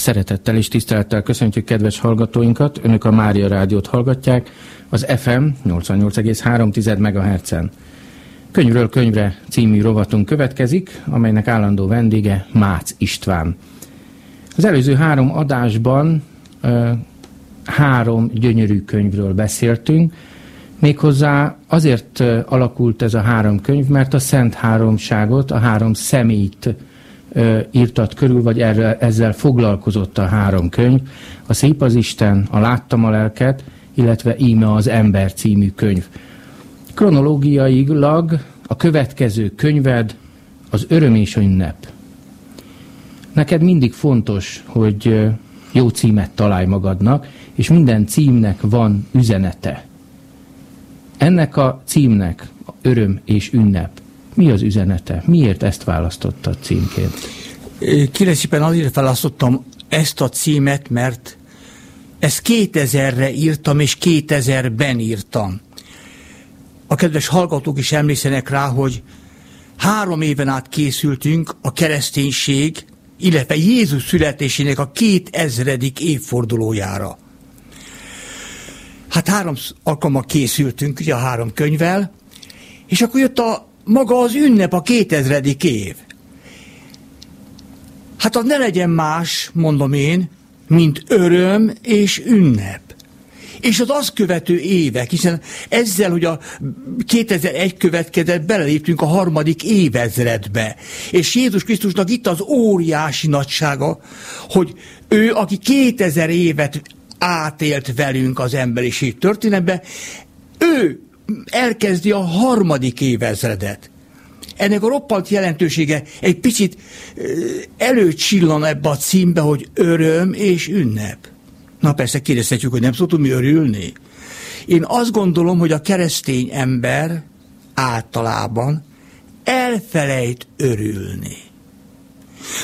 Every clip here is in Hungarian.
Szeretettel és tisztelettel köszöntjük kedves hallgatóinkat. Önök a Mária Rádiót hallgatják az FM 88,3 MHz-en. Könyvről könyvre című rovatunk következik, amelynek állandó vendége Mácz István. Az előző három adásban ö, három gyönyörű könyvről beszéltünk, méghozzá azért alakult ez a három könyv, mert a Szent Háromságot, a három személyt írtat körül, vagy erre, ezzel foglalkozott a három könyv. A Szép az Isten, a Láttam a lelket, illetve Íme az ember című könyv. Kronológiailag a következő könyved az Öröm és a ünnep. Neked mindig fontos, hogy jó címet találj magadnak, és minden címnek van üzenete. Ennek a címnek öröm és ünnep mi az üzenete? Miért ezt választotta címként? Kérlek azért választottam ezt a címet, mert ezt 2000-re írtam, és 2000-ben írtam. A kedves hallgatók is emlékszenek rá, hogy három éven át készültünk a kereszténység, illetve Jézus születésének a 2000. évfordulójára. Hát három alkalommal készültünk, ugye a három könyvvel, és akkor jött a maga az ünnep a 2000. év. Hát az ne legyen más, mondom én, mint öröm és ünnep. És az azt követő évek, hiszen ezzel, hogy a 2001 következett, beleléptünk a harmadik évezredbe. És Jézus Krisztusnak itt az óriási nagysága, hogy ő, aki 2000 évet átélt velünk az emberiség történetbe, ő elkezdi a harmadik évezredet. Ennek a roppant jelentősége egy picit előcsillan ebbe a címbe, hogy öröm és ünnep. Na persze kérdezhetjük, hogy nem szoktunk mi örülni. Én azt gondolom, hogy a keresztény ember általában elfelejt örülni.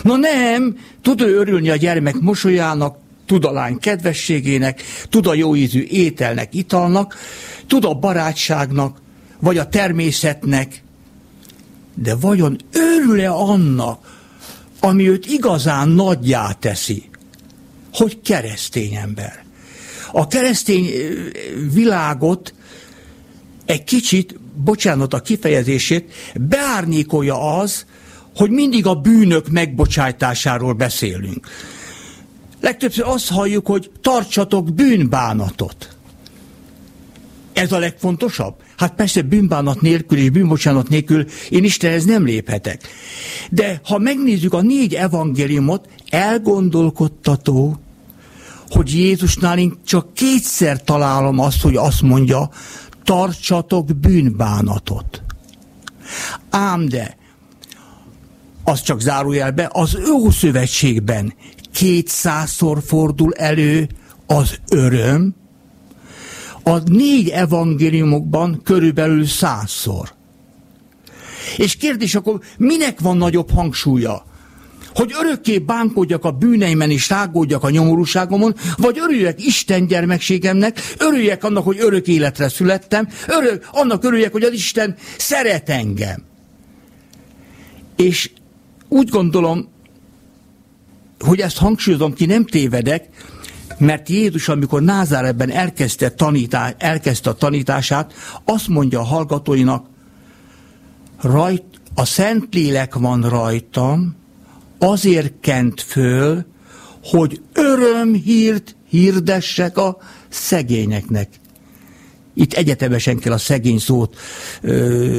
Na nem, tud ő örülni a gyermek mosolyának, tud a lány kedvességének, tud a jó ízű ételnek, italnak, tud a barátságnak, vagy a természetnek, de vajon örül-e annak, ami őt igazán nagyjá teszi, hogy keresztény ember. A keresztény világot egy kicsit, bocsánat a kifejezését, beárnyékolja az, hogy mindig a bűnök megbocsájtásáról beszélünk. Legtöbbször azt halljuk, hogy tartsatok bűnbánatot. Ez a legfontosabb? Hát persze bűnbánat nélkül és bűnbocsánat nélkül én Istenhez nem léphetek. De ha megnézzük a négy evangéliumot, elgondolkodtató, hogy Jézusnál én csak kétszer találom azt, hogy azt mondja, tartsatok bűnbánatot. Ám de, az csak zárójelbe, az Ószövetségben kétszázszor fordul elő az öröm, a négy evangéliumokban körülbelül százszor. És kérdés akkor, minek van nagyobb hangsúlya? Hogy örökké bánkodjak a bűneimen és rágódjak a nyomorúságomon, vagy örüljek Isten gyermekségemnek, örüljek annak, hogy örök életre születtem, örök, annak örüljek, hogy az Isten szeret engem. És úgy gondolom, hogy ezt hangsúlyozom ki, nem tévedek, mert Jézus, amikor Názáretben elkezdte, tanítá, elkezdte a tanítását, azt mondja a hallgatóinak, rajt, a Szentlélek van rajtam, azért kent föl, hogy örömhírt hirdessek a szegényeknek. Itt egyetemesen kell a szegény szót,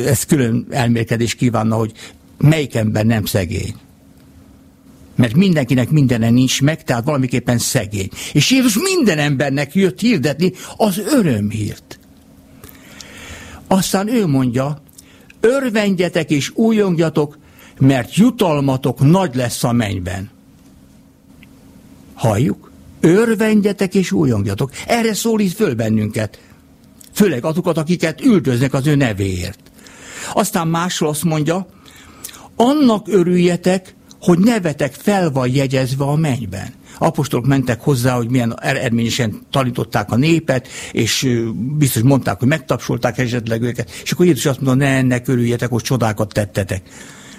ez külön elmélkedés kívánna, hogy melyik ember nem szegény mert mindenkinek mindenen nincs meg, tehát valamiképpen szegény. És Jézus minden embernek jött hirdetni az örömhírt. Aztán ő mondja, örvendjetek és újongjatok, mert jutalmatok nagy lesz a mennyben. Halljuk? Örvendjetek és újongjatok. Erre szólít föl bennünket. Főleg azokat, akiket üldöznek az ő nevéért. Aztán másról azt mondja, annak örüljetek, hogy nevetek fel van jegyezve a mennyben. Apostolok mentek hozzá, hogy milyen eredményesen tanították a népet, és biztos mondták, hogy megtapsolták esetleg őket, és akkor Jézus azt mondta, ne ennek örüljetek, hogy csodákat tettetek.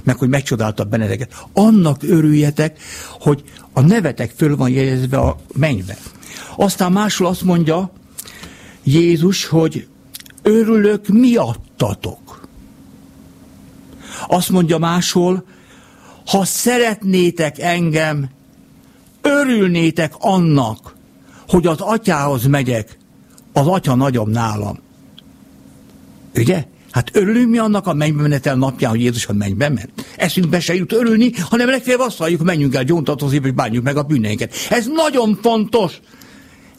meg hogy megcsodálta benneteket. Annak örüljetek, hogy a nevetek föl van jegyezve a mennybe. Aztán máshol azt mondja Jézus, hogy örülök miattatok. Azt mondja máshol, ha szeretnétek engem, örülnétek annak, hogy az atyához megyek, az atya nagyobb nálam. Ugye? Hát örülünk mi annak a mennybe menetel napján, hogy Jézus a mennybe ment? Eszünkbe se jut örülni, hanem legfeljebb azt halljuk, menjünk el gyóntatózni, és bánjuk meg a bűneinket. Ez nagyon fontos.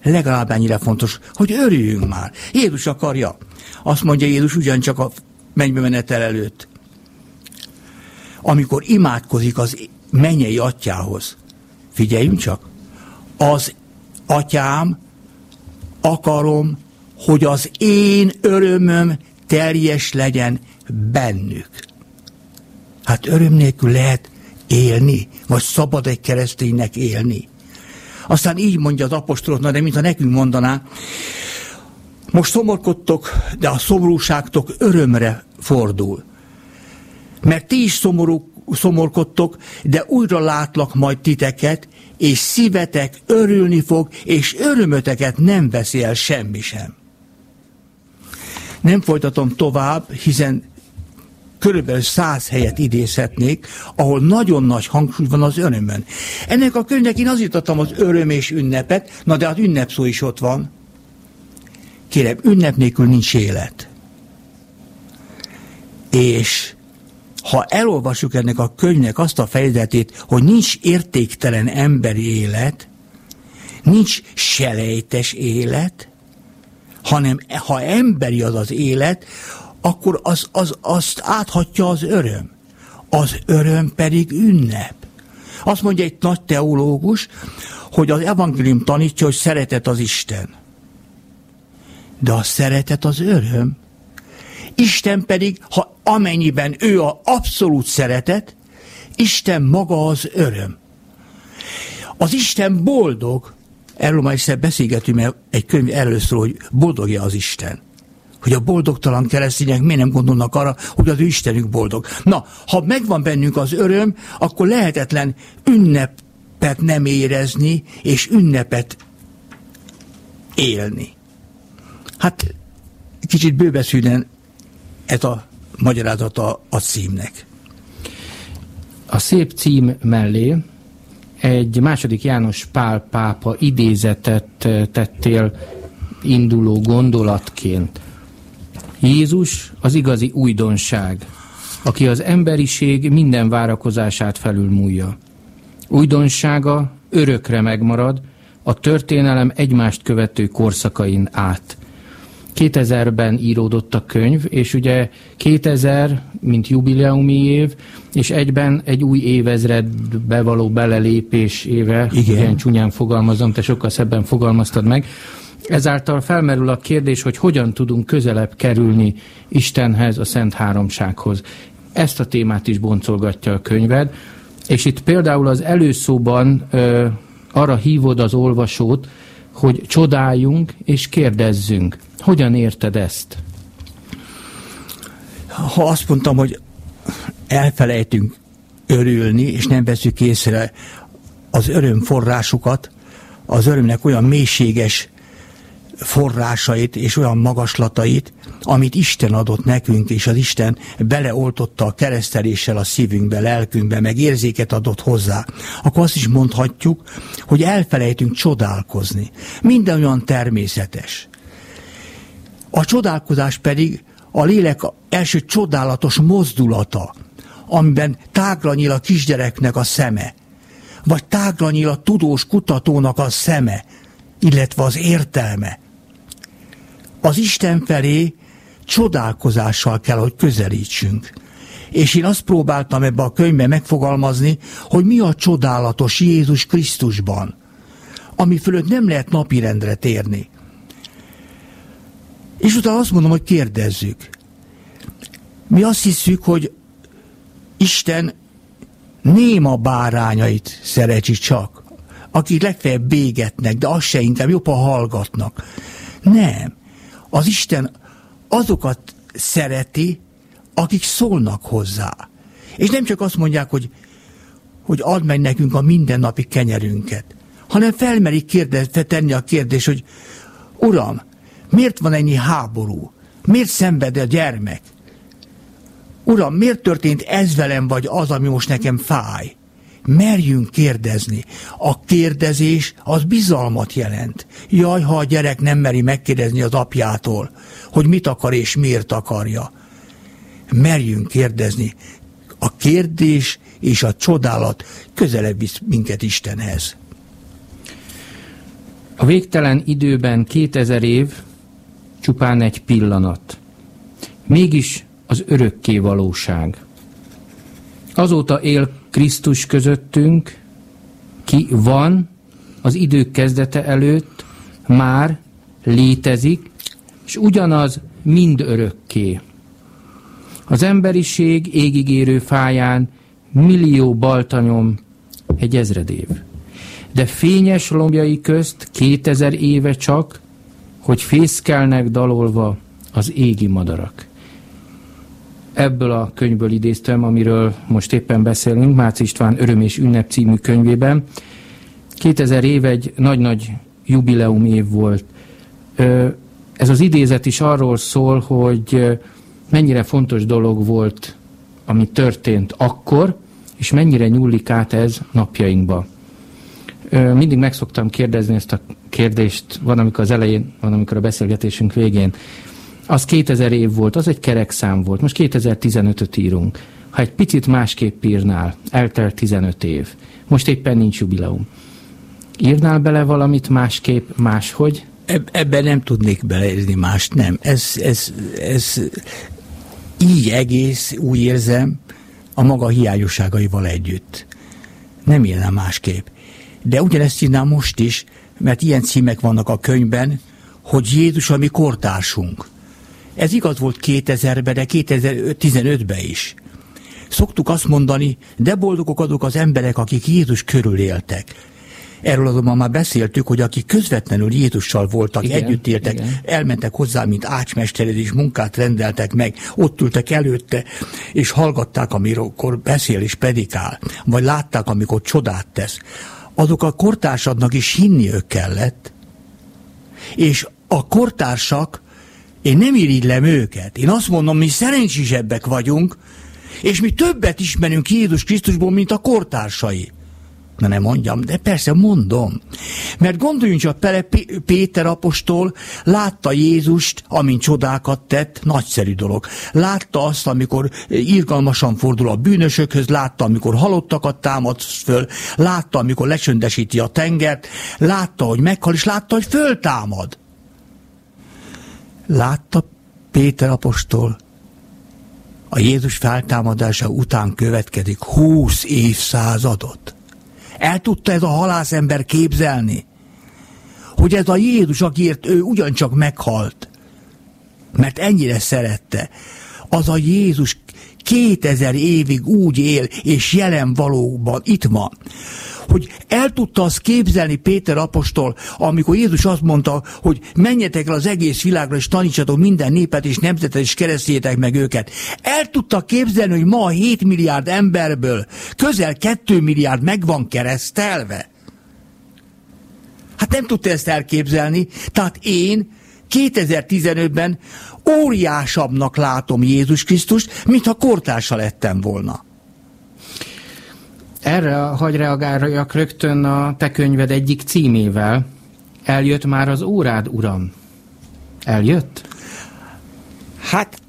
Legalább ennyire fontos, hogy örüljünk már. Jézus akarja. Azt mondja Jézus ugyancsak a mennybe menetel előtt. Amikor imádkozik az mennyei atyához, figyeljünk csak, az atyám, akarom, hogy az én örömöm teljes legyen bennük. Hát öröm nélkül lehet élni, vagy szabad egy kereszténynek élni. Aztán így mondja az apostoloknak, de mintha nekünk mondaná, most szomorkodtok, de a szomorúságtok örömre fordul. Mert ti is szomorú, szomorkodtok, de újra látlak majd titeket, és szívetek örülni fog, és örömöteket nem veszi el semmi sem. Nem folytatom tovább, hiszen körülbelül száz helyet idézhetnék, ahol nagyon nagy hangsúly van az örömön. Ennek a könyvnek én az jutottam az öröm és ünnepet, na de az ünnep szó is ott van. Kérem, ünnep nélkül nincs élet. És ha elolvasjuk ennek a könyvnek azt a fejezetét, hogy nincs értéktelen emberi élet, nincs selejtes élet, hanem ha emberi az az élet, akkor az, az, azt áthatja az öröm. Az öröm pedig ünnep. Azt mondja egy nagy teológus, hogy az evangélium tanítja, hogy szeretet az Isten. De a szeretet az öröm. Isten pedig, ha amennyiben ő a abszolút szeretet, Isten maga az öröm. Az Isten boldog, erről már egyszer beszélgetünk, mert egy könyv először, hogy boldogja az Isten. Hogy a boldogtalan keresztények miért nem gondolnak arra, hogy az Istenük boldog. Na, ha megvan bennünk az öröm, akkor lehetetlen ünnepet nem érezni, és ünnepet élni. Hát kicsit bőbeszűnen ez a magyarázata a címnek. A szép cím mellé egy második János Pál pápa idézetet tettél induló gondolatként. Jézus az igazi újdonság, aki az emberiség minden várakozását felülmúlja. Újdonsága örökre megmarad, a történelem egymást követő korszakain át. 2000-ben íródott a könyv, és ugye 2000, mint jubileumi év, és egyben egy új évezredbe való belelépés éve, Igen. ilyen csúnyán fogalmazom, te sokkal szebben fogalmaztad meg. Ezáltal felmerül a kérdés, hogy hogyan tudunk közelebb kerülni Istenhez, a Szent Háromsághoz. Ezt a témát is boncolgatja a könyved, és itt például az előszóban ö, arra hívod az olvasót, hogy csodáljunk és kérdezzünk. Hogyan érted ezt? Ha azt mondtam, hogy elfelejtünk örülni, és nem veszük észre az öröm forrásukat, az örömnek olyan mélységes forrásait és olyan magaslatait, amit Isten adott nekünk, és az Isten beleoltotta a kereszteléssel a szívünkbe, lelkünkbe, meg érzéket adott hozzá, akkor azt is mondhatjuk, hogy elfelejtünk csodálkozni. Minden olyan természetes. A csodálkozás pedig a lélek első csodálatos mozdulata, amiben tágra nyíl a kisgyereknek a szeme, vagy tágra nyíl a tudós kutatónak a szeme, illetve az értelme. Az Isten felé csodálkozással kell, hogy közelítsünk. És én azt próbáltam ebbe a könyvbe megfogalmazni, hogy mi a csodálatos Jézus Krisztusban, ami fölött nem lehet napirendre térni. És utána azt mondom, hogy kérdezzük. Mi azt hiszük, hogy Isten néma bárányait szereti csak, akik legfeljebb bégetnek, de az se inkább jobb, ha hallgatnak. Nem. Az Isten azokat szereti, akik szólnak hozzá. És nem csak azt mondják, hogy, hogy add meg nekünk a mindennapi kenyerünket, hanem felmerik kérdez, tenni a kérdés, hogy Uram, miért van ennyi háború? Miért szenved a gyermek? Uram, miért történt ez velem, vagy az, ami most nekem fáj? Merjünk kérdezni. A kérdezés az bizalmat jelent. Jaj, ha a gyerek nem meri megkérdezni az apjától, hogy mit akar és miért akarja. Merjünk kérdezni. A kérdés és a csodálat közelebb visz minket Istenhez. A végtelen időben 2000 év csupán egy pillanat. Mégis az örökké valóság. Azóta él Krisztus közöttünk, ki van az idők kezdete előtt, már létezik, és ugyanaz mind örökké. Az emberiség égigérő fáján millió baltanyom egy ezred év. De fényes lombjai közt kétezer éve csak, hogy fészkelnek dalolva az égi madarak ebből a könyvből idéztem, amiről most éppen beszélünk, Mácz István Öröm és Ünnep című könyvében. 2000 év egy nagy-nagy jubileum év volt. Ez az idézet is arról szól, hogy mennyire fontos dolog volt, ami történt akkor, és mennyire nyúlik át ez napjainkba. Mindig meg szoktam kérdezni ezt a kérdést, van amikor az elején, van amikor a beszélgetésünk végén, az 2000 év volt, az egy kerek szám volt. Most 2015-öt írunk. Ha egy picit másképp írnál, eltelt 15 év. Most éppen nincs jubileum. Írnál bele valamit másképp, máshogy? Ebben nem tudnék beleírni mást, nem. Ez, ez, ez így egész, úgy érzem, a maga hiányosságaival együtt. Nem írnám másképp. De ugyanezt írnám most is, mert ilyen címek vannak a könyvben, hogy Jézus a mi kortársunk. Ez igaz volt 2000-ben, de 2015-ben is. Szoktuk azt mondani, de boldogok azok az emberek, akik Jézus körül éltek. Erről azonban már beszéltük, hogy akik közvetlenül Jézussal voltak, igen, együtt éltek, igen. elmentek hozzá, mint ácsmestered, és munkát rendeltek meg, ott ültek előtte, és hallgatták, amikor beszél és predikál, vagy látták, amikor csodát tesz. Azok a kortársadnak is hinniük kellett, és a kortársak én nem irigylem őket. Én azt mondom, mi szerencsésebbek vagyunk, és mi többet ismerünk Jézus Krisztusból, mint a kortársai. Na nem mondjam, de persze mondom. Mert gondoljunk csak Pele Péter apostol látta Jézust, amint csodákat tett, nagyszerű dolog. Látta azt, amikor irgalmasan fordul a bűnösökhöz, látta, amikor halottakat támad föl, látta, amikor lecsöndesíti a tengert, látta, hogy meghal, és látta, hogy föltámad. Látta Péter apostol, a Jézus feltámadása után következik húsz évszázadot. El tudta ez a halászember képzelni, hogy ez a Jézus, akiért ő ugyancsak meghalt, mert ennyire szerette, az a Jézus 2000 évig úgy él, és jelen valóban itt van, hogy el tudta azt képzelni Péter apostol, amikor Jézus azt mondta, hogy menjetek el az egész világra, és tanítsatok minden népet és nemzetet, és keresztjétek meg őket. El tudta képzelni, hogy ma 7 milliárd emberből közel 2 milliárd meg van keresztelve. Hát nem tudta ezt elképzelni. Tehát én 2015-ben óriásabbnak látom Jézus Krisztust, mintha kortársa lettem volna. Erre hagy reagáljak rögtön a te könyved egyik címével. Eljött már az órád, uram? Eljött? Hát,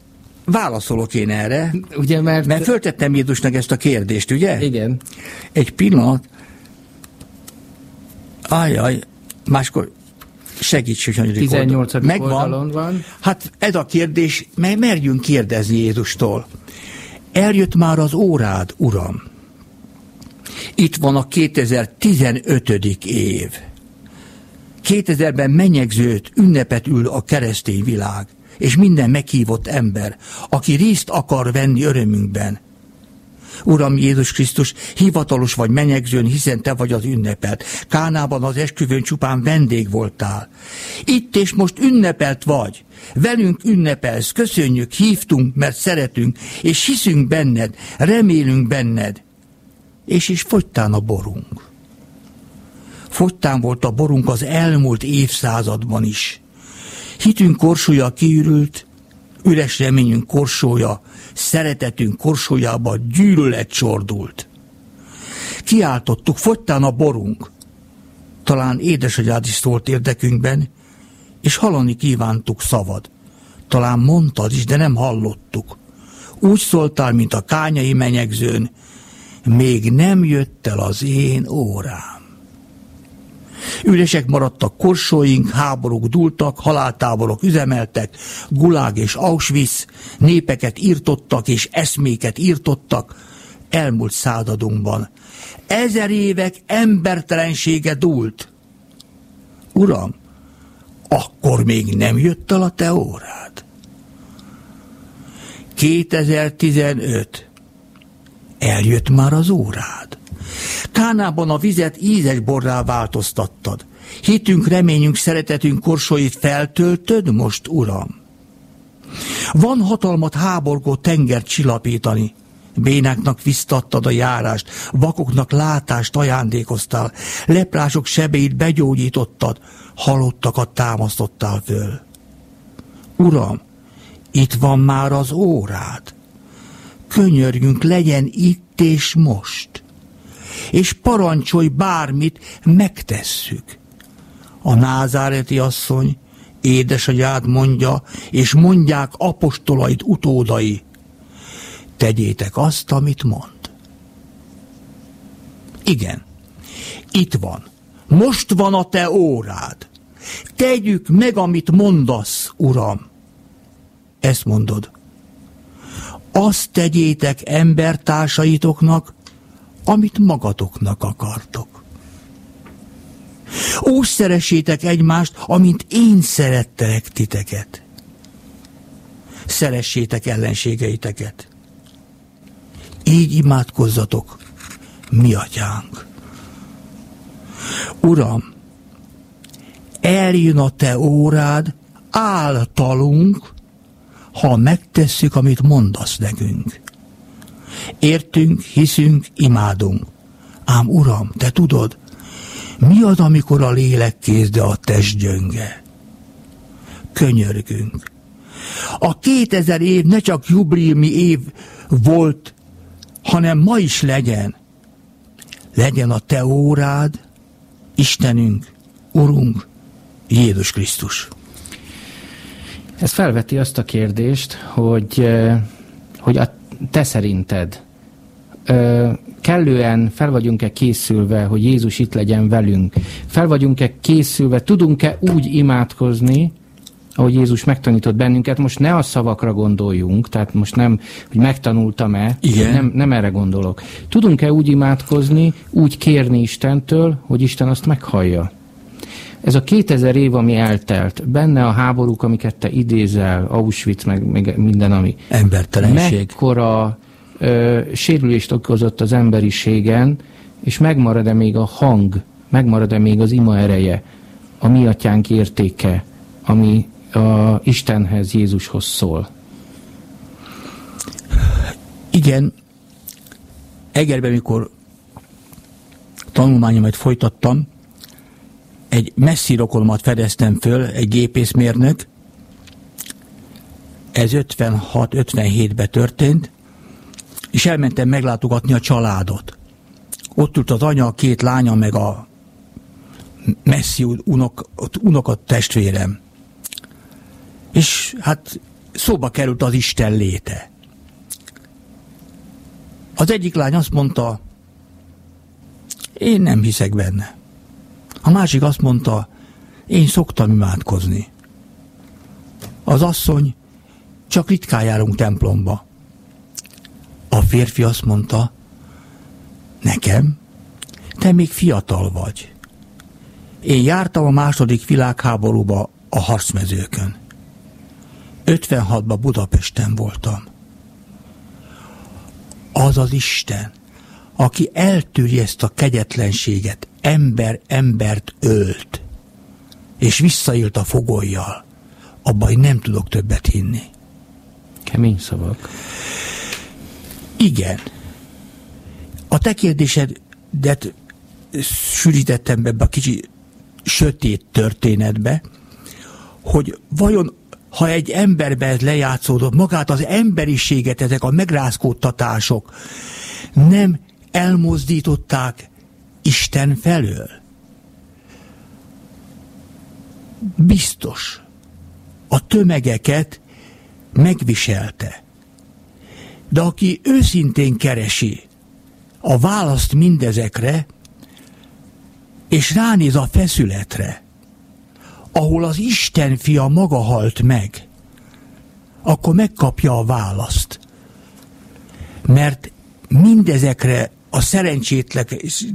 válaszolok én erre. Ugye, mert... Mert föltettem Jézusnak ezt a kérdést, ugye? Igen. Egy pillanat. Ajaj, máskor segíts, hogy hanyadik 18. Oldal. Megvan. van. Hát ez a kérdés, mert merjünk kérdezni Jézustól. Eljött már az órád, Uram. Itt van a 2015. év. 2000-ben menyegzőt, ünnepet ül a keresztény világ, és minden meghívott ember, aki részt akar venni örömünkben. Uram Jézus Krisztus, hivatalos vagy menyegzőn, hiszen te vagy az ünnepelt. Kánában az esküvőn csupán vendég voltál. Itt és most ünnepelt vagy. Velünk ünnepelsz, köszönjük, hívtunk, mert szeretünk, és hiszünk benned, remélünk benned. És is fogytán a borunk. Fogytán volt a borunk az elmúlt évszázadban is. Hitünk korsója kiürült, üres reményünk korsója, szeretetünk korsójába gyűlölet csordult. Kiáltottuk, fogytán a borunk. Talán édesagyád is szólt érdekünkben, és hallani kívántuk szavad. Talán mondtad is, de nem hallottuk. Úgy szóltál, mint a kányai menyegzőn, még nem jött el az én órám. Üresek maradtak korsóink, háborúk dúltak, haláltáborok üzemeltek, Gulág és Auschwitz, népeket írtottak és eszméket írtottak, elmúlt századunkban. Ezer évek embertelensége dúlt. Uram, akkor még nem jött el a te órád. 2015. Eljött már az órád. Kánában a vizet ízes borrá változtattad. Hitünk, reményünk, szeretetünk korsóit feltöltöd most, Uram. Van hatalmat háborgó tengert csillapítani. Bénáknak visztattad a járást, vakoknak látást ajándékoztál, leprások sebeit begyógyítottad, halottakat támasztottál föl. Uram, itt van már az órád. Könyörgünk, legyen itt és most és parancsolj bármit, megtesszük. A názáreti asszony édesagyád mondja, és mondják apostolait utódai, tegyétek azt, amit mond. Igen, itt van. Most van a te órád. Tegyük meg, amit mondasz, Uram. Ezt mondod. Azt tegyétek embertársaitoknak, amit magatoknak akartok. Úgy szeressétek egymást, amint én szerettelek titeket. Szeressétek ellenségeiteket. Így imádkozzatok, mi atyánk. Uram, eljön a te órád, általunk, ha megtesszük, amit mondasz nekünk. Értünk, hiszünk, imádunk. Ám Uram, te tudod, mi az, amikor a lélek kész, de a test gyönge? Könyörgünk. A 2000 év ne csak jubileumi év volt, hanem ma is legyen. Legyen a te órád, Istenünk, Urunk, Jézus Krisztus. Ez felveti azt a kérdést, hogy, hogy a te szerinted kellően fel vagyunk-e készülve, hogy Jézus itt legyen velünk? Fel vagyunk-e készülve, tudunk-e úgy imádkozni, ahogy Jézus megtanított bennünket, most ne a szavakra gondoljunk, tehát most nem, hogy megtanultam-e, nem, nem erre gondolok. Tudunk-e úgy imádkozni, úgy kérni Istentől, hogy Isten azt meghallja? Ez a 2000 év, ami eltelt, benne a háborúk, amiket te idézel, Auschwitz, meg, meg minden, ami... Embertelenség. Mekkora ö, sérülést okozott az emberiségen, és megmarad-e még a hang, megmarad-e még az ima ereje, a mi atyánk értéke, ami a Istenhez, Jézushoz szól? Igen, Egerben, mikor tanulmányomat folytattam, egy messzi rokonomat fedeztem föl, egy gépészmérnök, ez 56-57-ben történt, és elmentem meglátogatni a családot. Ott ült az anya, a két lánya, meg a messzi unok, unokat testvérem. És hát szóba került az Isten léte. Az egyik lány azt mondta, én nem hiszek benne. A másik azt mondta, én szoktam imádkozni. Az asszony, csak ritkán járunk templomba. A férfi azt mondta, nekem, te még fiatal vagy. Én jártam a második világháborúba a harcmezőkön. 56-ban Budapesten voltam. az az Isten, aki eltűri ezt a kegyetlenséget, ember embert ölt, és visszaélt a fogolyjal, abban nem tudok többet hinni. Kemény szavak. Igen. A te kérdésedet sűrítettem be a kicsi sötét történetbe, hogy vajon ha egy emberbe ez lejátszódott, magát az emberiséget, ezek a megrázkódtatások nem elmozdították Isten felől? Biztos. A tömegeket megviselte. De aki őszintén keresi a választ mindezekre, és ránéz a feszületre, ahol az Isten fia maga halt meg, akkor megkapja a választ. Mert mindezekre a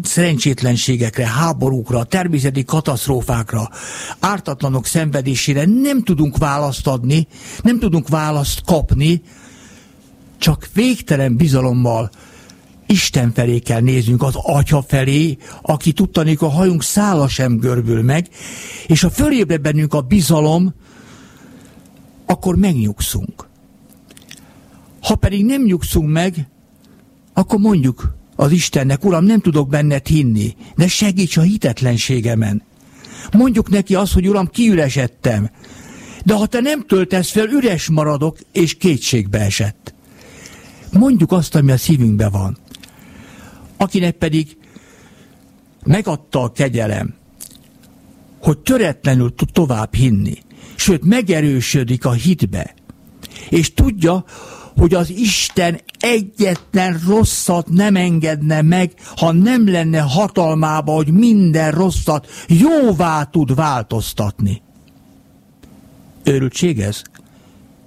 szerencsétlenségekre, háborúkra, természeti katasztrófákra, ártatlanok szenvedésére nem tudunk választ adni, nem tudunk választ kapni, csak végtelen bizalommal Isten felé kell néznünk, az Atya felé, aki tudtanék a hajunk szála sem görbül meg, és ha fölébre bennünk a bizalom, akkor megnyugszunk. Ha pedig nem nyugszunk meg, akkor mondjuk az Istennek, Uram, nem tudok benned hinni, de segíts a hitetlenségemen. Mondjuk neki azt, hogy Uram, kiüresedtem. De ha te nem töltesz fel, üres maradok, és kétségbe esett. Mondjuk azt, ami a szívünkben van. Akinek pedig megadta a kegyelem, hogy töretlenül tud tovább hinni, sőt megerősödik a hitbe, és tudja, hogy az Isten egyetlen rosszat nem engedne meg, ha nem lenne hatalmába, hogy minden rosszat jóvá tud változtatni. Őrültség ez?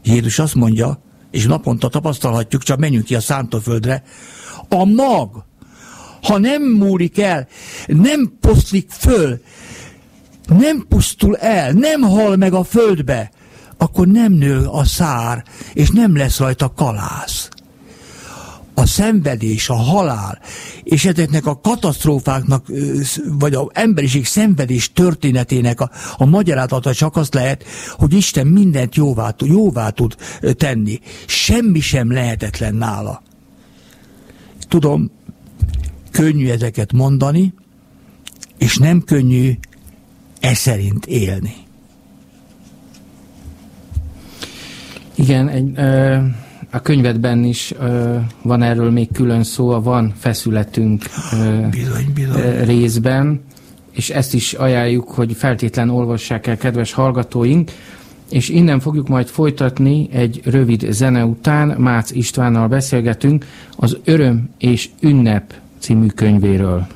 Jézus azt mondja, és naponta tapasztalhatjuk, csak menjünk ki a szántóföldre, a mag, ha nem múlik el, nem poszlik föl, nem pusztul el, nem hal meg a földbe, akkor nem nő a szár, és nem lesz rajta kalász. A szenvedés, a halál, és ezeknek a katasztrófáknak, vagy az emberiség szenvedés történetének a, a magyarázata csak az lehet, hogy Isten mindent jóvá, jóvá tud tenni. Semmi sem lehetetlen nála. Tudom, könnyű ezeket mondani, és nem könnyű e szerint élni. Igen, egy, ö, a könyvedben is ö, van erről még külön szó, a van feszületünk ö, bizony, bizony. Ö, részben, és ezt is ajánljuk, hogy feltétlen olvassák el, kedves hallgatóink, és innen fogjuk majd folytatni egy rövid zene után, Mácz Istvánnal beszélgetünk az Öröm és Ünnep című könyvéről.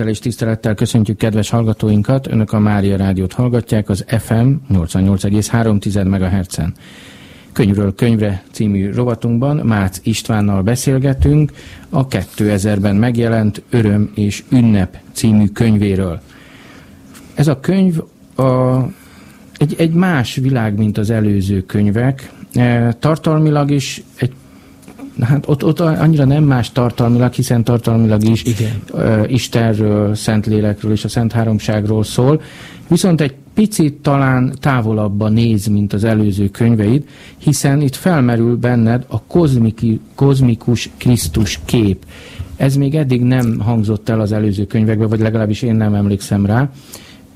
Szeretettel és tisztelettel köszöntjük kedves hallgatóinkat. Önök a Mária Rádiót hallgatják az FM 88,3 MHz-en. Könyvről könyvre című rovatunkban Mácz Istvánnal beszélgetünk a 2000-ben megjelent Öröm és Ünnep című könyvéről. Ez a könyv a, egy, egy más világ, mint az előző könyvek. E, tartalmilag is egy Hát ott, ott annyira nem más tartalmilag, hiszen tartalmilag is Igen. Uh, Istenről, Szentlélekről és a Szent Háromságról szól, viszont egy picit talán távolabban néz, mint az előző könyveid, hiszen itt felmerül benned a kozmiki, kozmikus Krisztus kép. Ez még eddig nem hangzott el az előző könyvekben, vagy legalábbis én nem emlékszem rá.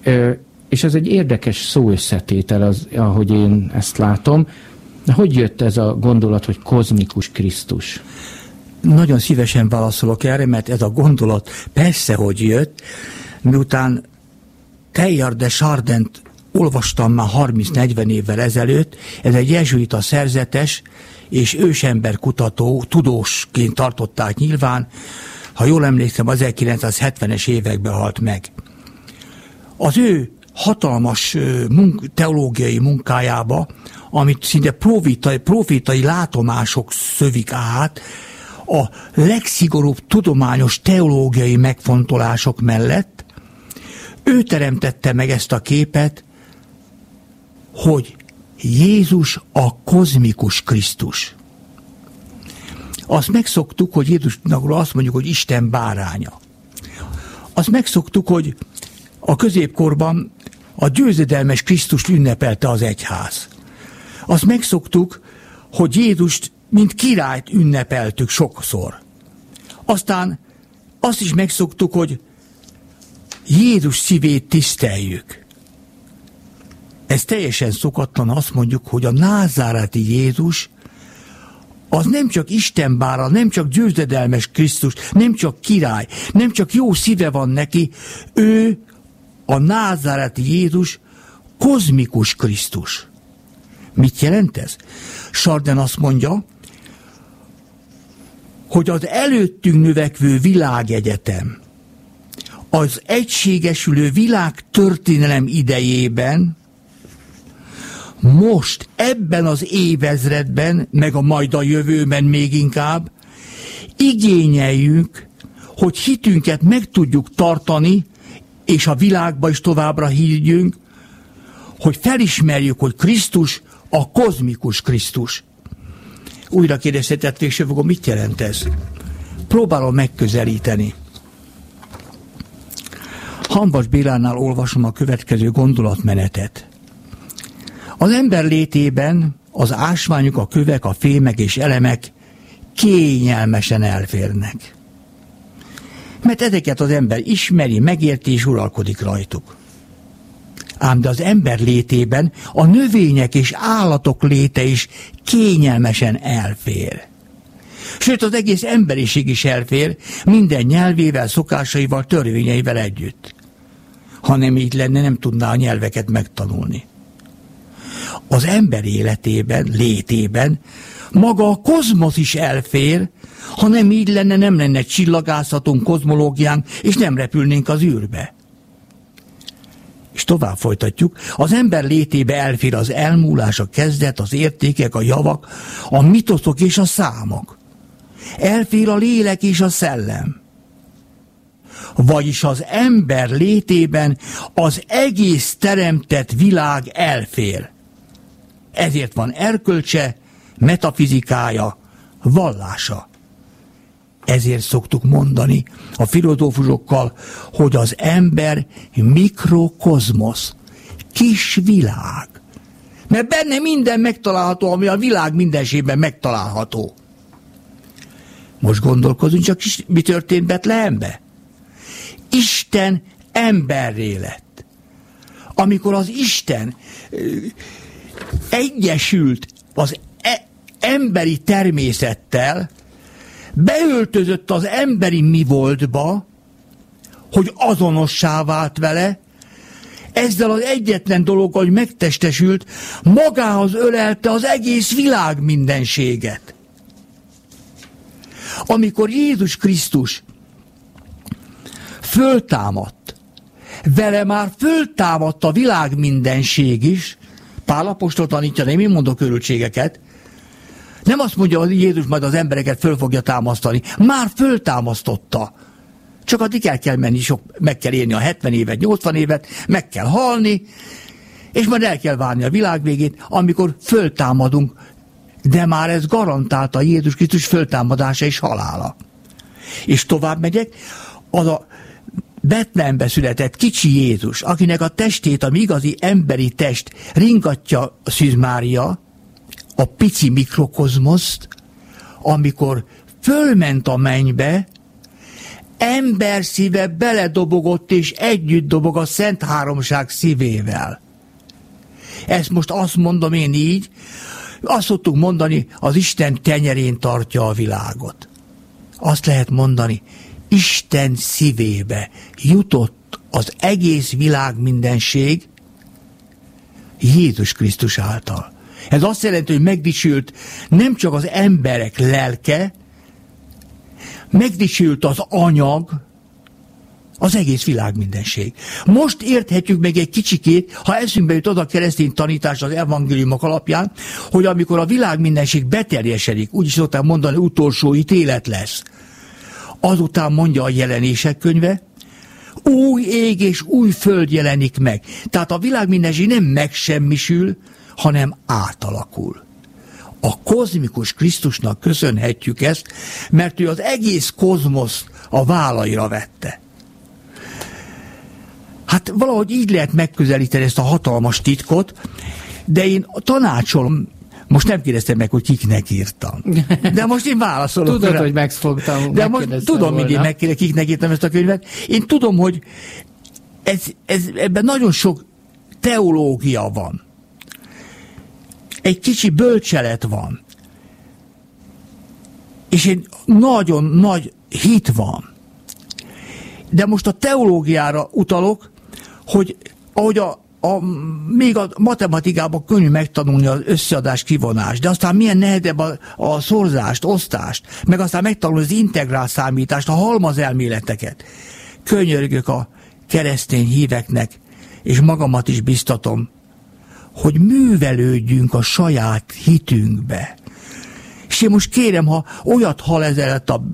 Uh, és ez egy érdekes szóösszetétel, az, ahogy én ezt látom. Hogy jött ez a gondolat, hogy kozmikus Krisztus? Nagyon szívesen válaszolok erre, mert ez a gondolat persze, hogy jött, miután Teilhard de Sardent olvastam már 30-40 évvel ezelőtt, ez egy jezsuita szerzetes és ősember kutató, tudósként tartották nyilván, ha jól emlékszem, 1970-es években halt meg. Az ő hatalmas munk, teológiai munkájába amit szinte profétai, profétai látomások szövik át, a legszigorúbb tudományos teológiai megfontolások mellett, ő teremtette meg ezt a képet, hogy Jézus a kozmikus Krisztus. Azt megszoktuk, hogy Jézusnak azt mondjuk, hogy Isten báránya. Azt megszoktuk, hogy a középkorban a győzedelmes Krisztust ünnepelte az egyház. Azt megszoktuk, hogy Jézust, mint királyt ünnepeltük sokszor. Aztán azt is megszoktuk, hogy Jézus szívét tiszteljük. Ez teljesen szokatlan, azt mondjuk, hogy a názárati Jézus az nem csak Isten bára, nem csak győzedelmes Krisztus, nem csak király, nem csak jó szíve van neki, ő a názárati Jézus kozmikus Krisztus. Mit jelent ez? Sarden azt mondja, hogy az előttünk növekvő világegyetem, az egységesülő világ történelem idejében most ebben az évezredben, meg a majd a jövőben még inkább, igényeljük, hogy hitünket meg tudjuk tartani, és a világba is továbbra higgyünk, hogy felismerjük, hogy Krisztus a kozmikus Krisztus. Újra kérdezhetett fogom, mit jelent ez? Próbálom megközelíteni. Hambas Bélánál olvasom a következő gondolatmenetet. Az ember létében az ásványok, a kövek, a fémek és elemek kényelmesen elférnek. Mert ezeket az ember ismeri, megérti és uralkodik rajtuk ám de az ember létében a növények és állatok léte is kényelmesen elfér. Sőt, az egész emberiség is elfér, minden nyelvével, szokásaival, törvényeivel együtt. Ha nem így lenne, nem tudná a nyelveket megtanulni. Az ember életében, létében maga a kozmosz is elfér, ha nem így lenne, nem lenne csillagászatunk, kozmológiánk, és nem repülnénk az űrbe. És tovább folytatjuk. Az ember létébe elfér az elmúlás, a kezdet, az értékek, a javak, a mitoszok és a számok. Elfér a lélek és a szellem. Vagyis az ember létében az egész teremtett világ elfér. Ezért van erkölcse, metafizikája, vallása. Ezért szoktuk mondani a filozófusokkal, hogy az ember mikrokozmosz, kis világ. Mert benne minden megtalálható, ami a világ mindenségben megtalálható. Most gondolkozunk csak mi történt Betlehembe. Isten emberré lett. Amikor az Isten egyesült az emberi természettel, beöltözött az emberi mi voltba, hogy azonossá vált vele, ezzel az egyetlen dologgal, hogy megtestesült, magához ölelte az egész világ mindenséget. Amikor Jézus Krisztus föltámadt. Vele már föltámadt a világ mindenség is. Pálapostól tanítja, nem én mondok körültségeket. Nem azt mondja, hogy Jézus majd az embereket föl fogja támasztani. Már föltámasztotta. Csak addig el kell menni, sok, meg kell élni a 70 évet, 80 évet, meg kell halni, és majd el kell várni a világ végét, amikor föltámadunk. De már ez garantálta Jézus Krisztus föltámadása és halála. És tovább megyek, az a Betlehembe született kicsi Jézus, akinek a testét, a igazi emberi test ringatja Szűz Mária, a pici mikrokozmoszt, amikor fölment a mennybe, ember szíve beledobogott és együtt dobog a Szent Háromság szívével. Ezt most azt mondom én így, azt szoktuk mondani, az Isten tenyerén tartja a világot. Azt lehet mondani, Isten szívébe jutott az egész világ mindenség Jézus Krisztus által. Ez azt jelenti, hogy megdicsült nem csak az emberek lelke, megdicsült az anyag, az egész világ mindenség. Most érthetjük meg egy kicsikét, ha eszünkbe jut az a keresztény tanítás az evangéliumok alapján, hogy amikor a világ mindenség beterjesedik, úgy is szokták mondani, utolsó ítélet lesz. Azután mondja a jelenések könyve, új ég és új föld jelenik meg. Tehát a világ mindenség nem megsemmisül, hanem átalakul. A kozmikus Krisztusnak köszönhetjük ezt, mert ő az egész kozmosz a vállaira vette. Hát valahogy így lehet megközelíteni ezt a hatalmas titkot, de én tanácsolom, most nem kérdeztem meg, hogy kiknek írtam. De most én válaszolok. Tudod, rá. hogy megfogtam. De most tudom mindig meg, kiknek írtam ezt a könyvet. Én tudom, hogy ez, ez, ebben nagyon sok teológia van. Egy kicsi bölcselet van. És egy nagyon nagy hit van. De most a teológiára utalok, hogy ahogy a, a, még a matematikában könnyű megtanulni az összeadás kivonás, de aztán milyen nehezebb a, a szorzást, osztást, meg aztán megtanulni az integrál számítást, a halmaz elméleteket. Könyörgök a keresztény híveknek, és magamat is biztatom, hogy művelődjünk a saját hitünkbe. És én most kérem, ha olyat hal ezelőtt a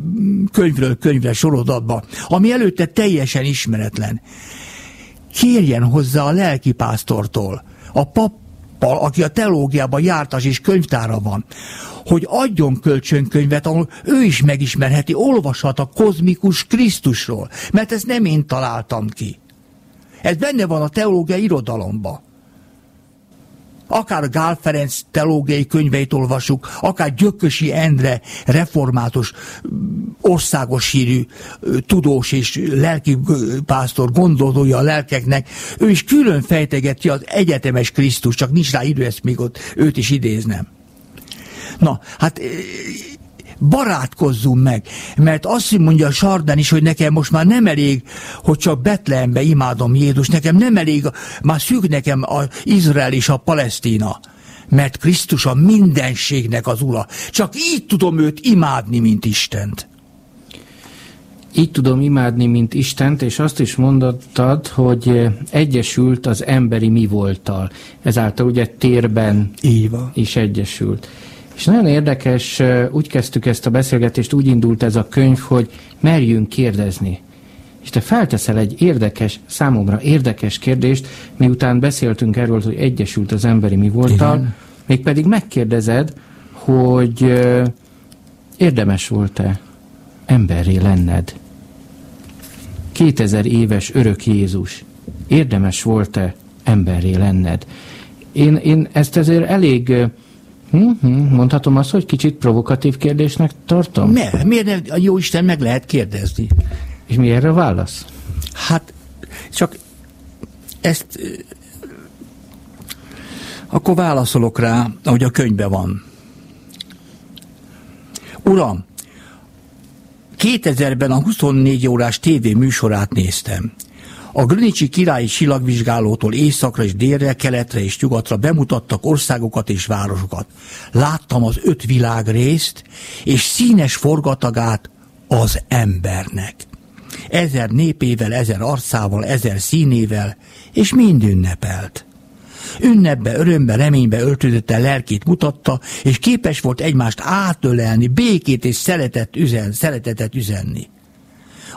könyvről könyvre sorozatba, ami előtte teljesen ismeretlen, kérjen hozzá a lelkipásztortól, a pappal, aki a teológiában jártas és könyvtára van, hogy adjon kölcsönkönyvet, ahol ő is megismerheti, olvashat a kozmikus Krisztusról, mert ezt nem én találtam ki. Ez benne van a teológiai irodalomba akár Gál Ferenc teológiai könyveit olvasuk, akár Gyökösi Endre református, országos hírű, tudós és lelki pásztor gondolója a lelkeknek, ő is külön fejtegeti az egyetemes Krisztus, csak nincs rá idő ezt még ott őt is idéznem. Na, hát barátkozzunk meg, mert azt mondja a Sarden is, hogy nekem most már nem elég, hogy csak Betlehembe imádom Jézus, nekem nem elég, már szűk nekem az Izrael és a Palesztina, mert Krisztus a mindenségnek az ura. Csak így tudom őt imádni, mint Istent. Így tudom imádni, mint Istent, és azt is mondottad, hogy egyesült az emberi mi voltal. Ezáltal ugye térben Éva. is egyesült. És nagyon érdekes, úgy kezdtük ezt a beszélgetést, úgy indult ez a könyv, hogy merjünk kérdezni. És te felteszel egy érdekes, számomra érdekes kérdést, miután beszéltünk erről, hogy egyesült az emberi mi voltal, mégpedig megkérdezed, hogy érdemes volt-e emberré lenned? 2000 éves örök Jézus, érdemes volt-e emberré lenned? Én, én ezt ezért elég. Mondhatom azt, hogy kicsit provokatív kérdésnek tartom? Ne, miért nem? A jó Isten meg lehet kérdezni. És mi erre a válasz? Hát, csak ezt akkor válaszolok rá, ahogy a könyvben van. Uram, 2000-ben a 24 órás TV műsorát néztem. A Grönicsi királyi silagvizsgálótól északra és délre, keletre és nyugatra bemutattak országokat és városokat. Láttam az öt világ részt, és színes forgatagát az embernek. ezer népével, ezer arcával, ezer színével, és mind ünnepelt. Ünnepbe, örömbe, reménybe öltözötte lelkét mutatta, és képes volt egymást átölelni, békét és szeretet üzen, szeretetet üzenni.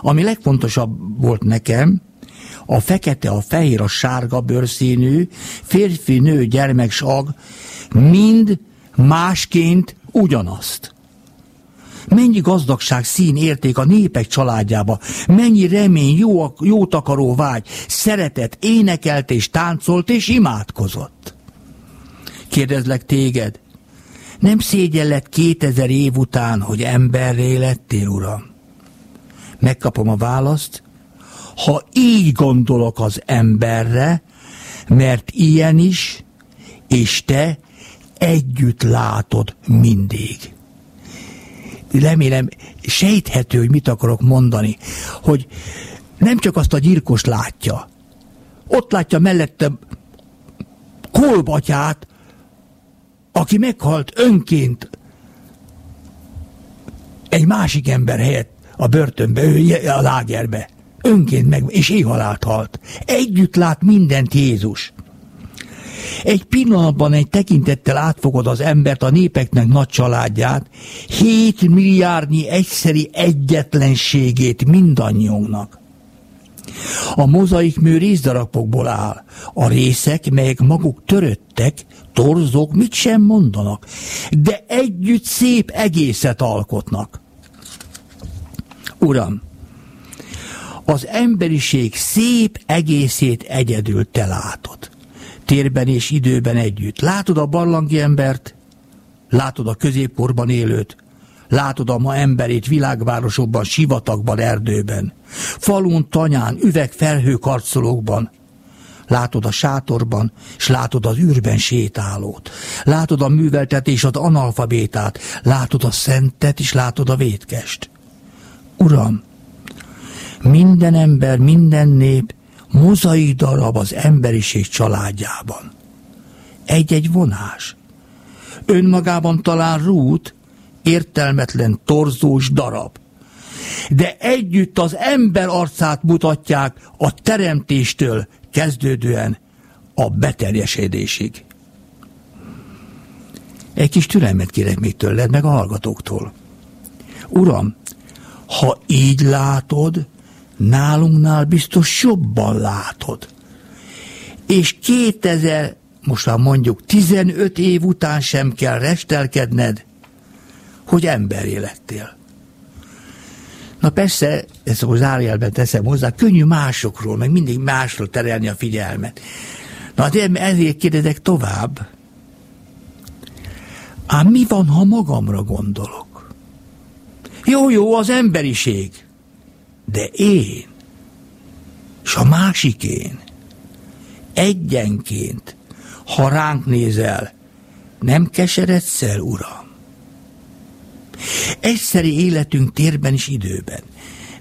Ami legfontosabb volt nekem, a fekete, a fehér, a sárga bőrszínű, férfi, nő, gyermek, sag, mind másként ugyanazt. Mennyi gazdagság, szín, érték a népek családjába, mennyi remény, jó, jót akaró vágy, szeretet, énekelt és táncolt és imádkozott. Kérdezlek téged, nem szégyellett kétezer év után, hogy emberré lettél, uram? Megkapom a választ, ha így gondolok az emberre, mert ilyen is, és te együtt látod mindig. Remélem, sejthető, hogy mit akarok mondani, hogy nem csak azt a gyilkos látja, ott látja mellette kolbatyát, aki meghalt önként egy másik ember helyett a börtönbe, a lágerbe. Önként meg, és éhalált halt. Együtt lát mindent Jézus. Egy pillanatban egy tekintettel átfogod az embert, a népeknek nagy családját, 7 milliárdnyi egyszeri egyetlenségét mindannyiunknak. A mozaikmű részdarabokból áll. A részek, melyek maguk töröttek, torzók, mit sem mondanak, de együtt szép egészet alkotnak. Uram, az emberiség szép egészét egyedül te látod. Térben és időben együtt. Látod a barlangi embert, látod a középkorban élőt, látod a ma emberét világvárosokban, sivatagban, erdőben, falun, tanyán, üvegfelhő karcolókban, látod a sátorban, és látod az űrben sétálót, látod a műveltetés, az analfabétát, látod a szentet, és látod a vétkest. Uram, minden ember, minden nép mozaik darab az emberiség családjában. Egy-egy vonás. Önmagában talán rút, értelmetlen, torzós darab. De együtt az ember arcát mutatják a teremtéstől kezdődően a beterjesedésig. Egy kis türelmet kérek még tőled, meg a hallgatóktól. Uram, ha így látod, nálunknál biztos jobban látod. És 2000, most már mondjuk 15 év után sem kell restelkedned, hogy emberé lettél. Na persze, ezt a zárjelben teszem hozzá, könnyű másokról, meg mindig másról terelni a figyelmet. Na de ezért kérdezek tovább. Ám mi van, ha magamra gondolok? Jó, jó, az emberiség. De én, és a másik én, egyenként, ha ránk nézel, nem keseredsz el, Uram? Egyszeri életünk térben és időben,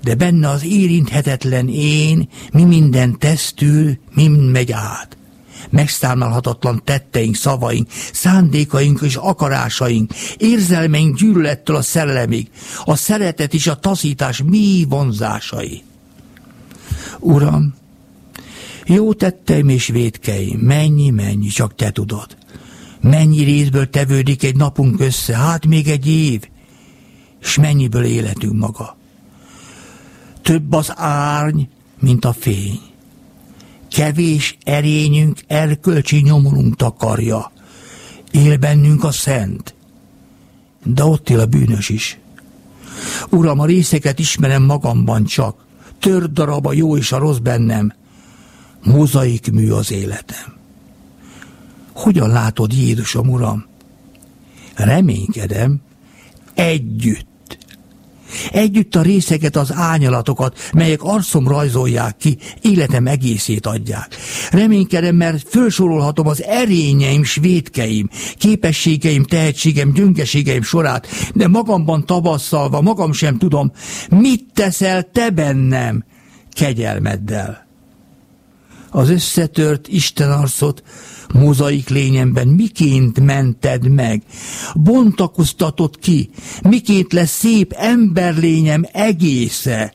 de benne az érinthetetlen én, mi minden tesztül, mi megy át. Megszámolhatatlan tetteink, szavaink, szándékaink és akarásaink, érzelmeink gyűlölettől a szellemig, a szeretet és a taszítás mi vonzásai. Uram, jó tetteim és védkeim, mennyi, mennyi, csak te tudod. Mennyi részből tevődik egy napunk össze, hát még egy év, és mennyiből életünk maga. Több az árny, mint a fény. Kevés erényünk erkölcsi nyomulunk takarja. Él bennünk a szent, de ott él a bűnös is. Uram, a részeket ismerem magamban csak. Tör darab a jó és a rossz bennem. Mozaik mű az életem. Hogyan látod Jézusom, Uram? Reménykedem, együtt Együtt a részeket, az ányalatokat, melyek arcom rajzolják ki, életem egészét adják. Reménykedem, mert felsorolhatom az erényeim, svédkeim, képességeim, tehetségem, gyöngeségeim sorát, de magamban tavasszalva magam sem tudom, mit teszel te bennem kegyelmeddel. Az összetört Isten arcot mozaik lényemben miként mented meg, bontakoztatod ki, miként lesz szép emberlényem egésze,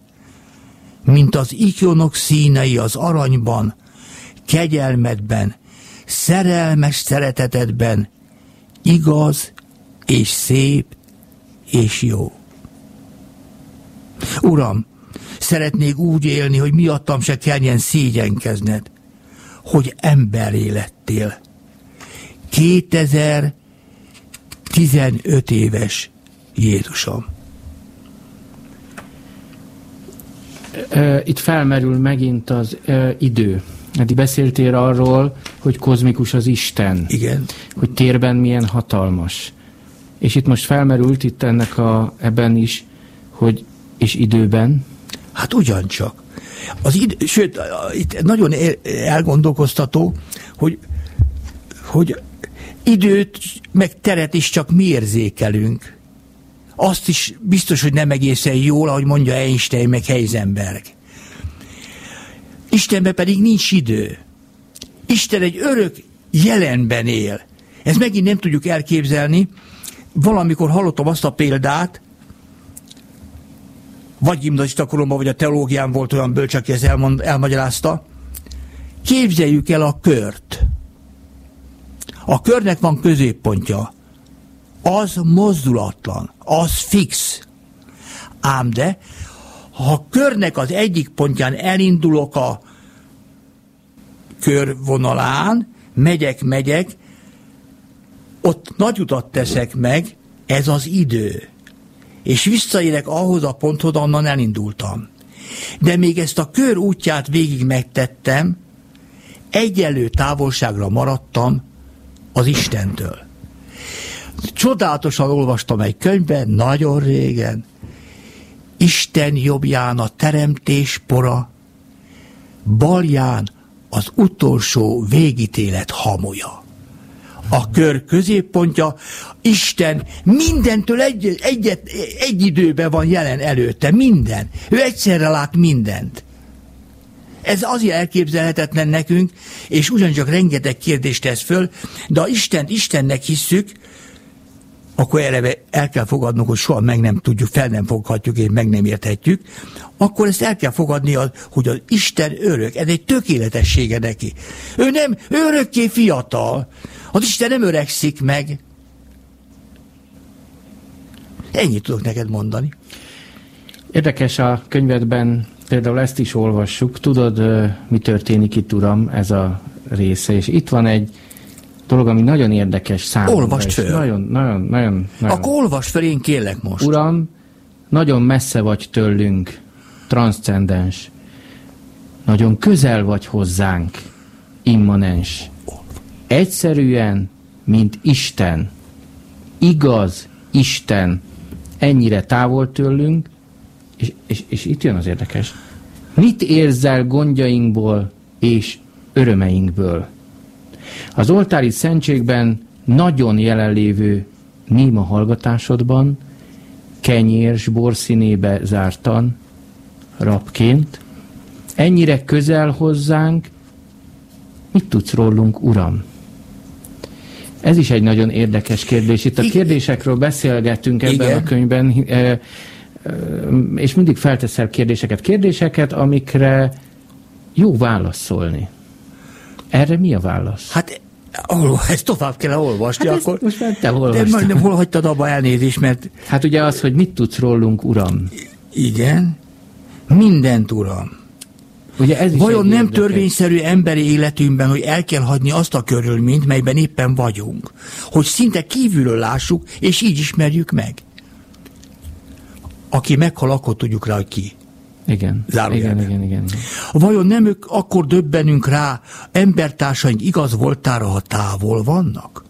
mint az ikionok színei az aranyban, kegyelmedben, szerelmes szeretetedben, igaz és szép és jó. Uram, szeretnék úgy élni, hogy miattam se kelljen szégyenkezned, hogy emberé lettél. 2015 éves Jézusom. Itt felmerül megint az idő. Eddig beszéltél arról, hogy kozmikus az Isten. Igen. Hogy térben milyen hatalmas. És itt most felmerült itt ennek a, ebben is, hogy és időben? Hát ugyancsak. Az id- sőt, itt nagyon elgondolkoztató, hogy, hogy időt, meg teret is csak mi érzékelünk. Azt is biztos, hogy nem egészen jól, ahogy mondja Einstein meg Heisenberg. Istenben pedig nincs idő. Isten egy örök jelenben él. Ezt megint nem tudjuk elképzelni. Valamikor hallottam azt a példát, vagy gimnazista koromban, vagy a teológián volt olyan bölcs, aki ezt elmond, elmagyarázta. Képzeljük el a kört. A körnek van középpontja. Az mozdulatlan, az fix. Ám de, ha a körnek az egyik pontján elindulok a körvonalán, megyek, megyek, ott nagy utat teszek meg, ez az idő. És visszaérek ahhoz a ponthoz, onnan elindultam. De még ezt a kör útját végig megtettem, egyenlő távolságra maradtam az Istentől. Csodálatosan olvastam egy könyvben, nagyon régen, Isten jobbján a teremtés pora, balján az utolsó végítélet hamuja. A kör középpontja, Isten mindentől egy, egyet, egy időben van jelen előtte, minden. Ő egyszerre lát mindent. Ez azért elképzelhetetlen nekünk, és ugyancsak rengeteg kérdést tesz föl, de ha Isten Istennek hisszük, akkor eleve el kell fogadnunk, hogy soha meg nem tudjuk, fel nem foghatjuk, és meg nem érthetjük, akkor ezt el kell fogadni, hogy az Isten örök, ez egy tökéletessége neki. Ő nem örökké fiatal, az Isten nem öregszik meg. Ennyit tudok neked mondani. Érdekes a könyvedben, például ezt is olvassuk, tudod, mi történik itt, Uram, ez a része, és itt van egy dolog, ami nagyon érdekes számomra. Olvast föl. Nagyon, nagyon, nagyon, nagyon. Akkor olvast föl, én kérlek most. Uram, nagyon messze vagy tőlünk, transzcendens. Nagyon közel vagy hozzánk, immanens. Egyszerűen, mint Isten. Igaz Isten ennyire távol tőlünk, és, és, és itt jön az érdekes. Mit érzel gondjainkból és örömeinkből? Az oltári szentségben nagyon jelenlévő néma hallgatásodban, kenyérs borszínébe zártan, rabként, ennyire közel hozzánk, mit tudsz rólunk, Uram? Ez is egy nagyon érdekes kérdés. Itt a kérdésekről beszélgetünk ebben Igen. a könyvben, eh, eh, és mindig felteszel kérdéseket. Kérdéseket, amikre jó válaszolni. Erre mi a válasz? Hát ezt tovább kell olvasni, hát akkor... Most már te olvastad. De nem hol hagytad abba elnézést, mert... Hát ugye az, hogy mit tudsz rólunk, uram? Igen. Mindent, uram. Ugye ez Vajon nem érdekes. törvényszerű emberi életünkben, hogy el kell hagyni azt a körülményt, melyben éppen vagyunk? Hogy szinte kívülről lássuk, és így ismerjük meg. Aki meghal, akkor tudjuk rá, hogy ki. Igen. Igen, igen, igen, igen. Vajon nem ők akkor döbbenünk rá, embertársaink igaz voltára, ha távol vannak?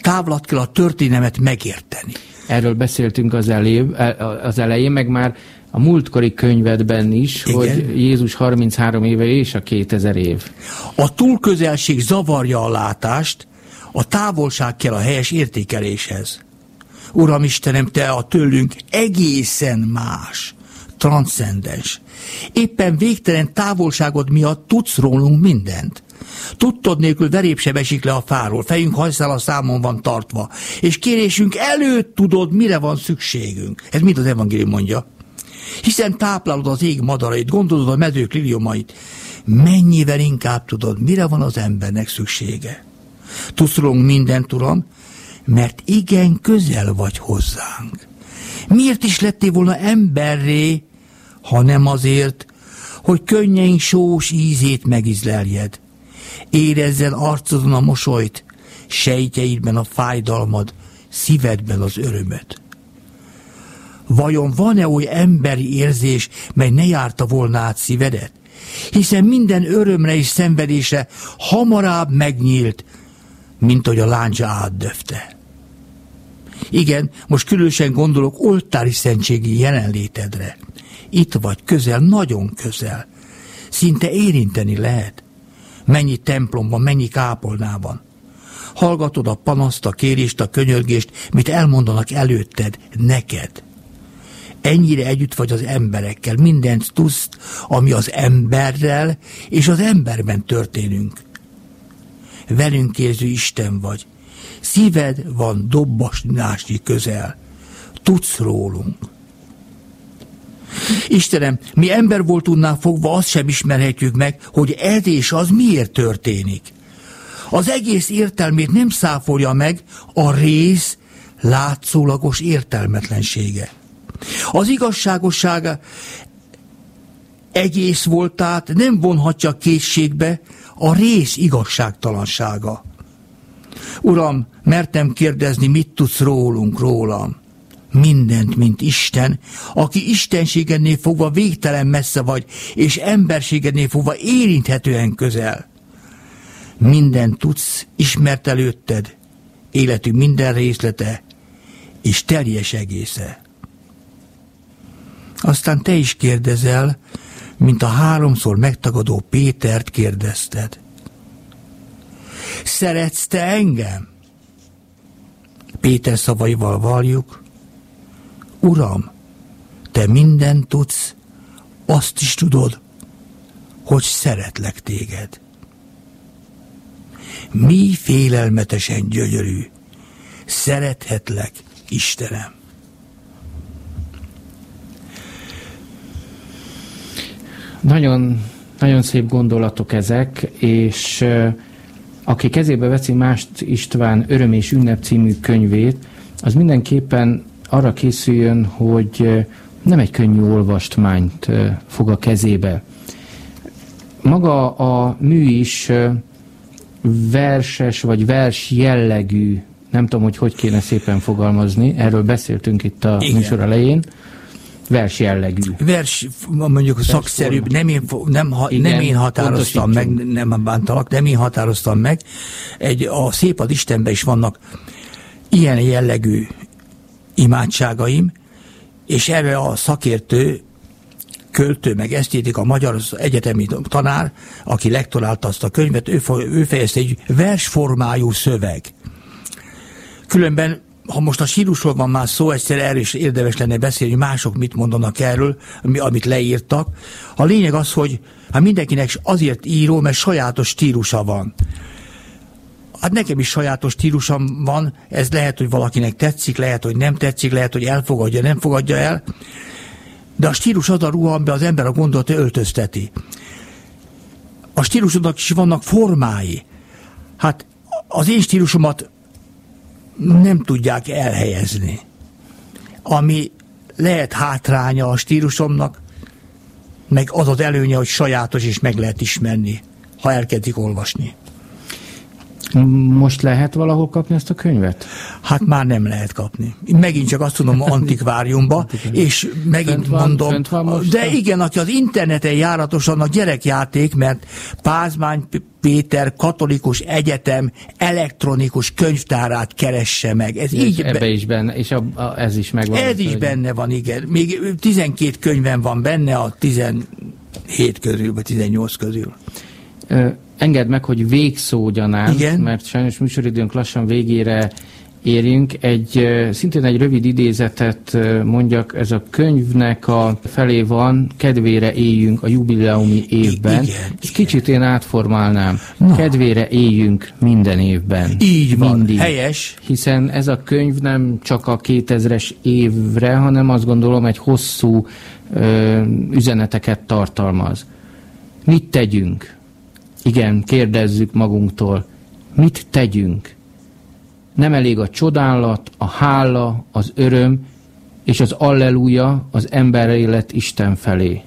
Távlat kell a történelmet megérteni. Erről beszéltünk az, elé, az elején, meg már a múltkori könyvedben is, Igen. hogy Jézus 33 éve és a 2000 év. A túlközelség zavarja a látást, a távolság kell a helyes értékeléshez. Uram Istenem, Te a tőlünk egészen más transzcendens. Éppen végtelen távolságod miatt tudsz rólunk mindent. Tudtod nélkül verép sem esik le a fáról, fejünk a számon van tartva, és kérésünk előtt tudod, mire van szükségünk. Ez mind az evangélium mondja. Hiszen táplálod az ég madarait, gondolod a medők liliomait. Mennyivel inkább tudod, mire van az embernek szüksége. Tudsz rólunk mindent, Uram, mert igen közel vagy hozzánk. Miért is lettél volna emberré, ha nem azért, hogy könnyeink sós ízét megizleljed. Érezzen arcodon a mosolyt, sejtjeidben a fájdalmad, szívedben az örömöt. Vajon van-e oly emberi érzés, mely ne járta volna át szívedet? Hiszen minden örömre és szenvedése hamarabb megnyílt, mint hogy a láncsa átdöfte. Igen, most különösen gondolok oltári szentségi jelenlétedre. Itt vagy közel, nagyon közel. Szinte érinteni lehet. Mennyi templomban, mennyi kápolnában. Hallgatod a panaszt, a kérést, a könyörgést, mit elmondanak előtted, neked. Ennyire együtt vagy az emberekkel, mindent tudsz, ami az emberrel és az emberben történünk. Velünk érző Isten vagy. Szíved van dobbasnásnyi közel. Tudsz rólunk. Istenem, mi ember voltunknál fogva azt sem ismerhetjük meg, hogy ez és az miért történik. Az egész értelmét nem száfolja meg a rész látszólagos értelmetlensége. Az igazságossága egész voltát nem vonhatja készségbe a rész igazságtalansága. Uram, mertem kérdezni, mit tudsz rólunk, rólam? Mindent, mint Isten, aki istenségednél fogva végtelen messze vagy, és emberségednél fogva érinthetően közel. Minden tudsz, ismert előtted, életünk minden részlete, és teljes egésze. Aztán te is kérdezel, mint a háromszor megtagadó Pétert kérdezted. Szeretsz te engem? Péter szavaival valljuk, Uram, te mindent tudsz, azt is tudod, hogy szeretlek téged. Mi félelmetesen gyönyörű, szerethetlek, Istenem. Nagyon, nagyon szép gondolatok ezek, és aki kezébe veszi Mást István Öröm és Ünnep című könyvét, az mindenképpen arra készüljön, hogy nem egy könnyű olvastmányt fog a kezébe. Maga a mű is verses vagy vers jellegű, nem tudom, hogy hogy kéne szépen fogalmazni, erről beszéltünk itt a Igen. műsor elején, vers jellegű. Vers, mondjuk vers szakszerűbb, nem én, nem, ha, Igen, nem én határoztam meg, nem bántalak, nem én határoztam meg. Egy, a Szépad Istenben is vannak ilyen jellegű imádságaim, és erre a szakértő, költő, meg esztétik, a magyar egyetemi tanár, aki lektorálta azt a könyvet, ő, ő fejezte egy versformájú szöveg. Különben ha most a sírusról van már szó, egyszer erről is érdemes lenne beszélni, hogy mások mit mondanak erről, amit leírtak. A lényeg az, hogy hát mindenkinek azért író, mert sajátos stílusa van. Hát nekem is sajátos stílusom van, ez lehet, hogy valakinek tetszik, lehet, hogy nem tetszik, lehet, hogy elfogadja, nem fogadja el, de a stílus az a ruha, amiben az ember a gondolatot öltözteti. A stílusodnak is vannak formái. Hát az én stílusomat nem tudják elhelyezni. Ami lehet hátránya a stílusomnak, meg az az előnye, hogy sajátos és meg lehet ismerni, ha elkezdik olvasni. Most lehet valahol kapni ezt a könyvet? Hát már nem lehet kapni. Megint csak azt tudom antikváriumba, és megint van, mondom, van de igen, aki az interneten járatos, annak gyerekjáték, mert Pázmány Péter katolikus egyetem elektronikus könyvtárát keresse meg. Ez és így ebbe be... is benne, és a, a, ez is megvan. Ez is hogy... benne van, igen. Még 12 könyvem van benne a 17 közül, vagy 18 közül. Ö, engedd meg, hogy végszógyanám, Igen? mert sajnos műsoridőnk lassan végére érünk. Egy, szintén egy rövid idézetet mondjak, ez a könyvnek a felé van, kedvére éljünk a jubileumi évben. Igen, Ezt igen. kicsit én átformálnám. Na. Kedvére éljünk minden évben. Így van, mindig. helyes. Hiszen ez a könyv nem csak a 2000-es évre, hanem azt gondolom egy hosszú ö, üzeneteket tartalmaz. Mit tegyünk? Igen, kérdezzük magunktól, mit tegyünk? Nem elég a csodálat, a hála, az öröm és az alleluja az ember élet Isten felé.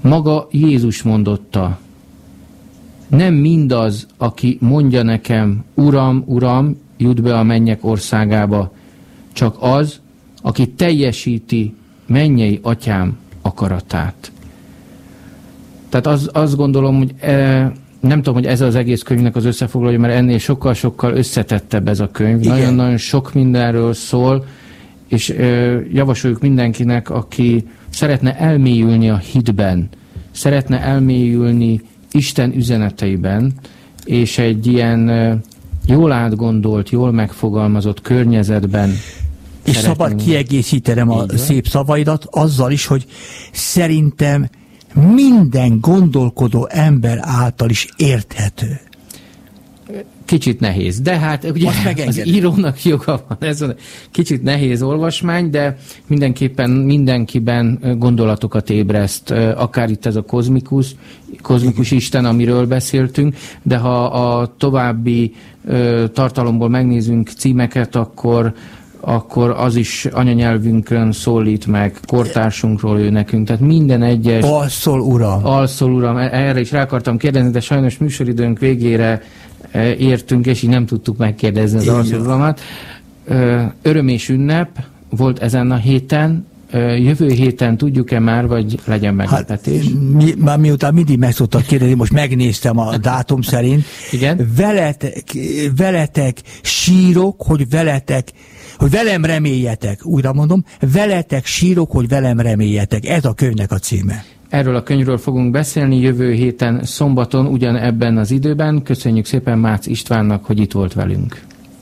Maga Jézus mondotta, nem mindaz, aki mondja nekem, Uram, Uram, jut be a mennyek országába, csak az, aki teljesíti mennyei atyám akaratát. Tehát az, azt gondolom, hogy e, nem tudom, hogy ez az egész könyvnek az összefoglalója, mert ennél sokkal-sokkal összetettebb ez a könyv. Nagyon-nagyon sok mindenről szól, és e, javasoljuk mindenkinek, aki szeretne elmélyülni a hitben, szeretne elmélyülni Isten üzeneteiben, és egy ilyen e, jól átgondolt, jól megfogalmazott környezetben és szabad kiegészítenem a szép szavaidat azzal is, hogy szerintem minden gondolkodó ember által is érthető. Kicsit nehéz, de hát ugye az írónak joga van, ez kicsit nehéz olvasmány, de mindenképpen mindenkiben gondolatokat ébreszt, akár itt ez a kozmikus, kozmikus Isten, amiről beszéltünk, de ha a további tartalomból megnézünk címeket, akkor akkor az is anyanyelvünkön szólít meg, kortársunkról ő nekünk, tehát minden egyes... Alszol, uram! Alszol, uram, e- erre is rá akartam kérdezni, de sajnos műsoridőnk végére e, értünk, és így nem tudtuk megkérdezni az alszol, uramat. Öröm és ünnep volt ezen a héten, Jövő héten tudjuk-e már, vagy legyen meglepetés? Hát, mi, már miután mindig meg szoktak kérdezni, most megnéztem a dátum szerint. Igen? Veletek, veletek sírok, hogy veletek hogy velem reméljetek, újra mondom, veletek sírok, hogy velem reméljetek. Ez a könyvnek a címe. Erről a könyvről fogunk beszélni jövő héten szombaton, ugyan ebben az időben. Köszönjük szépen Mácz Istvánnak, hogy itt volt velünk.